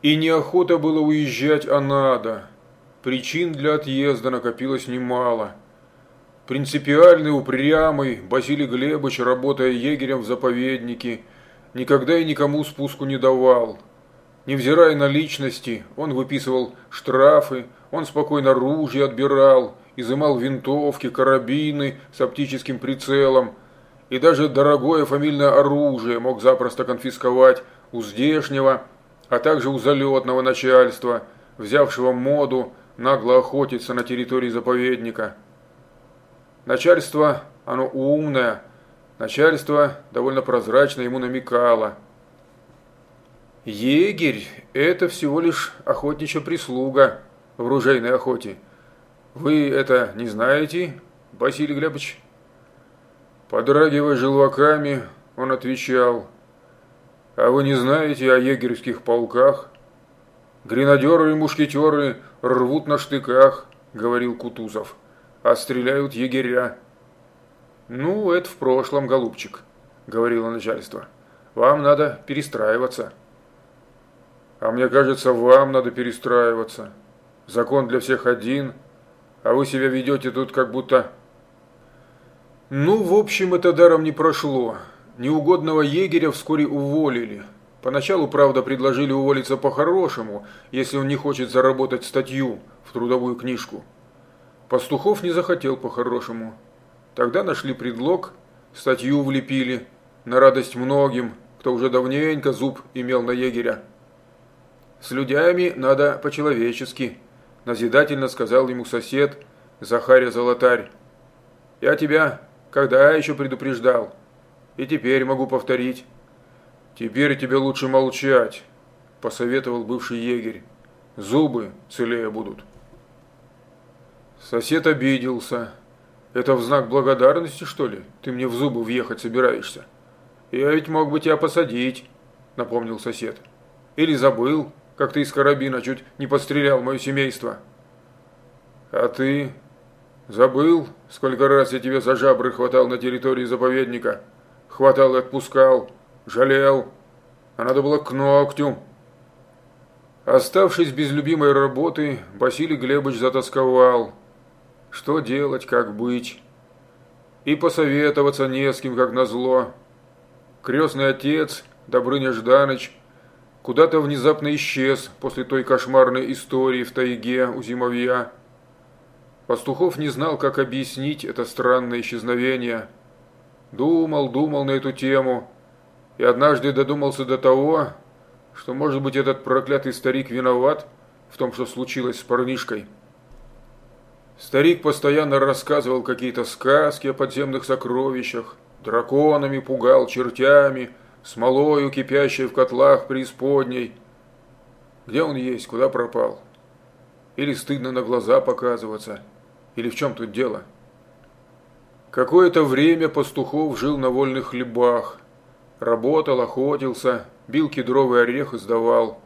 И неохота было уезжать, а надо. Причин для отъезда накопилось немало. Принципиальный, упрямый Василий Глебович, работая егерем в заповеднике, никогда и никому спуску не давал. Невзирая на личности, он выписывал штрафы, он спокойно ружья отбирал, изымал винтовки, карабины с оптическим прицелом, и даже дорогое фамильное оружие мог запросто конфисковать у здешнего, а также у залетного начальства, взявшего моду нагло охотиться на территории заповедника. Начальство, оно умное, начальство довольно прозрачно ему намекало. Егерь – это всего лишь охотничья прислуга в ружейной охоте. Вы это не знаете, Василий Глебович? Подрагивая желваками, он отвечал – а вы не знаете о егерских полках? Гренадеры и мушкетеры рвут на штыках, говорил Кутузов, а стреляют егеря. Ну, это в прошлом, голубчик, говорило начальство. Вам надо перестраиваться. А мне кажется, вам надо перестраиваться. Закон для всех один, а вы себя ведете тут как будто... Ну, в общем, это даром не прошло. Неугодного егеря вскоре уволили. Поначалу, правда, предложили уволиться по-хорошему, если он не хочет заработать статью в трудовую книжку. Пастухов не захотел по-хорошему. Тогда нашли предлог, статью влепили, на радость многим, кто уже давненько зуб имел на егеря. «С людьми надо по-человечески», – назидательно сказал ему сосед Захария Золотарь. «Я тебя когда еще предупреждал?» И теперь могу повторить. Теперь тебе лучше молчать, посоветовал бывший егерь. Зубы целее будут. Сосед обиделся. Это в знак благодарности, что ли? Ты мне в зубы въехать собираешься? Я ведь мог бы тебя посадить, напомнил сосед. Или забыл, как ты из карабина чуть не подстрелял мое семейство. А ты забыл, сколько раз я тебе за жабры хватал на территории заповедника? Хватал и отпускал, жалел, а надо было к ногтю. Оставшись без любимой работы, Василий Глебович затасковал. Что делать, как быть? И посоветоваться не с кем, как назло. Крестный отец, Добрыня Жданыч, куда-то внезапно исчез после той кошмарной истории в тайге у зимовья. Пастухов не знал, как объяснить это странное исчезновение – Думал, думал на эту тему и однажды додумался до того, что, может быть, этот проклятый старик виноват в том, что случилось с парнишкой. Старик постоянно рассказывал какие-то сказки о подземных сокровищах, драконами пугал, чертями, смолою, кипящей в котлах преисподней. Где он есть, куда пропал? Или стыдно на глаза показываться? Или в чем тут дело?» Какое-то время Пастухов жил на вольных хлебах. Работал, охотился, бил кедровый орех и сдавал.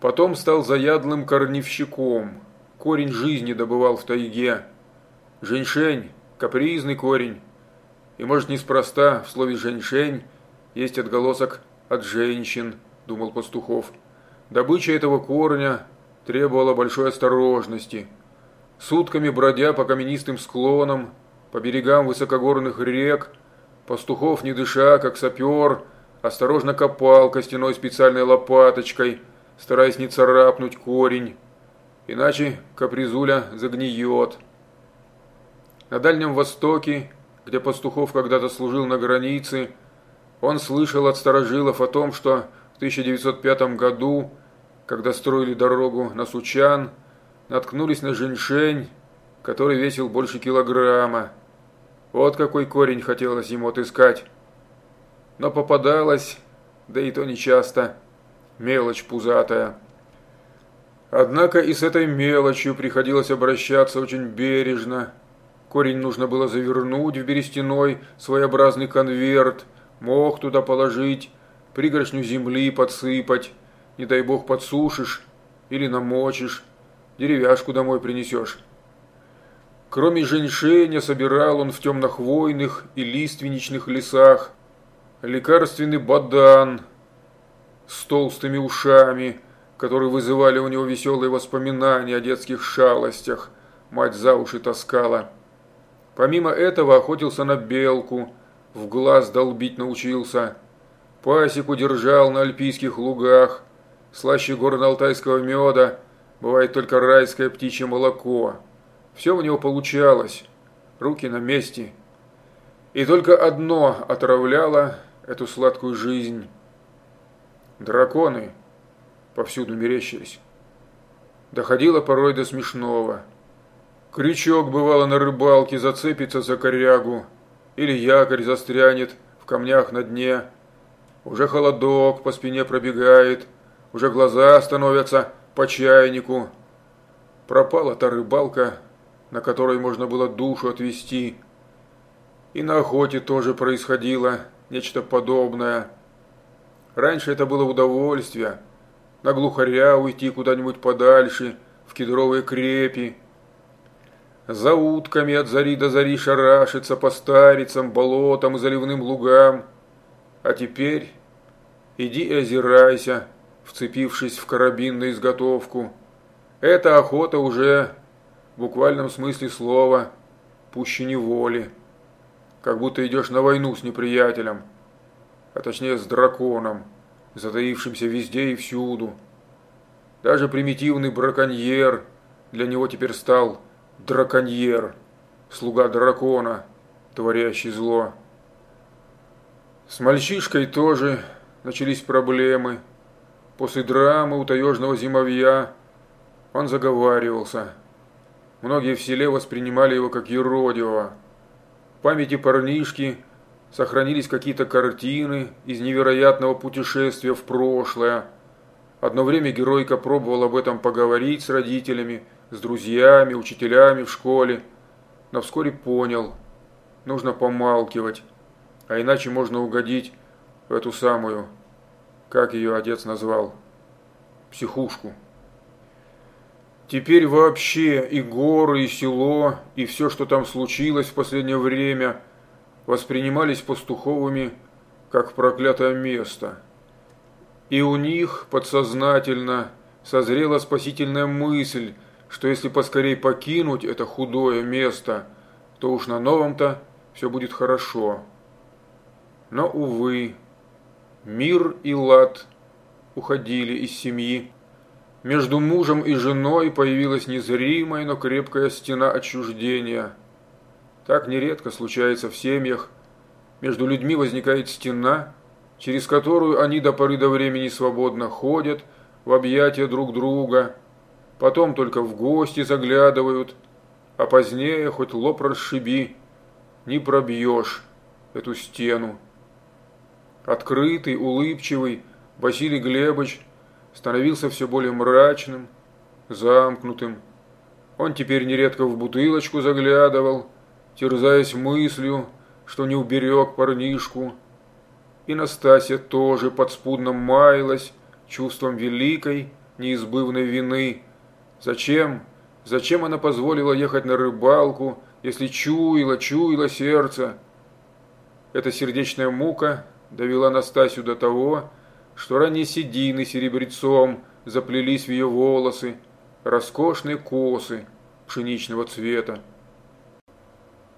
Потом стал заядлым корневщиком. Корень жизни добывал в тайге. Женьшень – капризный корень. И может неспроста в слове «женьшень» есть отголосок от женщин, думал Пастухов. Добыча этого корня требовала большой осторожности – Сутками бродя по каменистым склонам, по берегам высокогорных рек, пастухов не дыша, как сапер, осторожно копал костяной специальной лопаточкой, стараясь не царапнуть корень, иначе капризуля загниет. На Дальнем Востоке, где пастухов когда-то служил на границе, он слышал от старожилов о том, что в 1905 году, когда строили дорогу на Сучан, наткнулись на женьшень, который весил больше килограмма. Вот какой корень хотелось ему отыскать. Но попадалось, да и то нечасто, мелочь пузатая. Однако и с этой мелочью приходилось обращаться очень бережно. Корень нужно было завернуть в берестяной своеобразный конверт, мох туда положить, пригоршню земли подсыпать, не дай бог подсушишь или намочишь, деревяшку домой принесешь. Кроме женьшеня собирал он в темнохвойных и лиственничных лесах лекарственный бадан, толстыми ушами, которые вызывали у него веселые воспоминания о детских шалостях. Мать за уши таскала. Помимо этого охотился на белку, в глаз долбить научился. Пасеку держал на альпийских лугах. Слаще горно-алтайского меда бывает только райское птичье молоко. Все у него получалось, руки на месте. И только одно отравляло эту сладкую жизнь. Драконы повсюду мерещились. Доходило порой до смешного. Крючок, бывало, на рыбалке зацепится за корягу, или якорь застрянет в камнях на дне. Уже холодок по спине пробегает, уже глаза становятся по чайнику. Пропала та рыбалка, на которой можно было душу отвести. И на охоте тоже происходило нечто подобное. Раньше это было удовольствие. На глухаря уйти куда-нибудь подальше, в кедровые крепи. За утками от зари до зари шарашиться по старицам, болотам и заливным лугам. А теперь иди и озирайся, вцепившись в карабин на изготовку. Эта охота уже, в буквальном смысле слова, пуще неволи. Как будто идешь на войну с неприятелем а точнее с драконом, затаившимся везде и всюду. Даже примитивный браконьер для него теперь стал драконьер, слуга дракона, творящий зло. С мальчишкой тоже начались проблемы. После драмы у таежного зимовья он заговаривался. Многие в селе воспринимали его как еродивого. В памяти парнишки – сохранились какие-то картины из невероятного путешествия в прошлое. Одно время геройка пробовал об этом поговорить с родителями, с друзьями, учителями в школе, но вскоре понял, нужно помалкивать, а иначе можно угодить в эту самую, как ее отец назвал, психушку. Теперь вообще и горы, и село, и все, что там случилось в последнее время – воспринимались пастуховыми как проклятое место. И у них подсознательно созрела спасительная мысль, что если поскорей покинуть это худое место, то уж на новом-то все будет хорошо. Но, увы, мир и лад уходили из семьи. Между мужем и женой появилась незримая, но крепкая стена отчуждения – так нередко случается в семьях. Между людьми возникает стена, через которую они до поры до времени свободно ходят в объятия друг друга, потом только в гости заглядывают, а позднее хоть лоб расшиби, не пробьешь эту стену. Открытый, улыбчивый Василий Глебович становился все более мрачным, замкнутым. Он теперь нередко в бутылочку заглядывал, терзаясь мыслью, что не уберег парнишку. И Настасья тоже подспудно маялась чувством великой, неизбывной вины. Зачем? Зачем она позволила ехать на рыбалку, если чуяло, чуяло сердце? Эта сердечная мука довела Настасью до того, что ранние седины серебрецом заплелись в ее волосы, роскошные косы пшеничного цвета.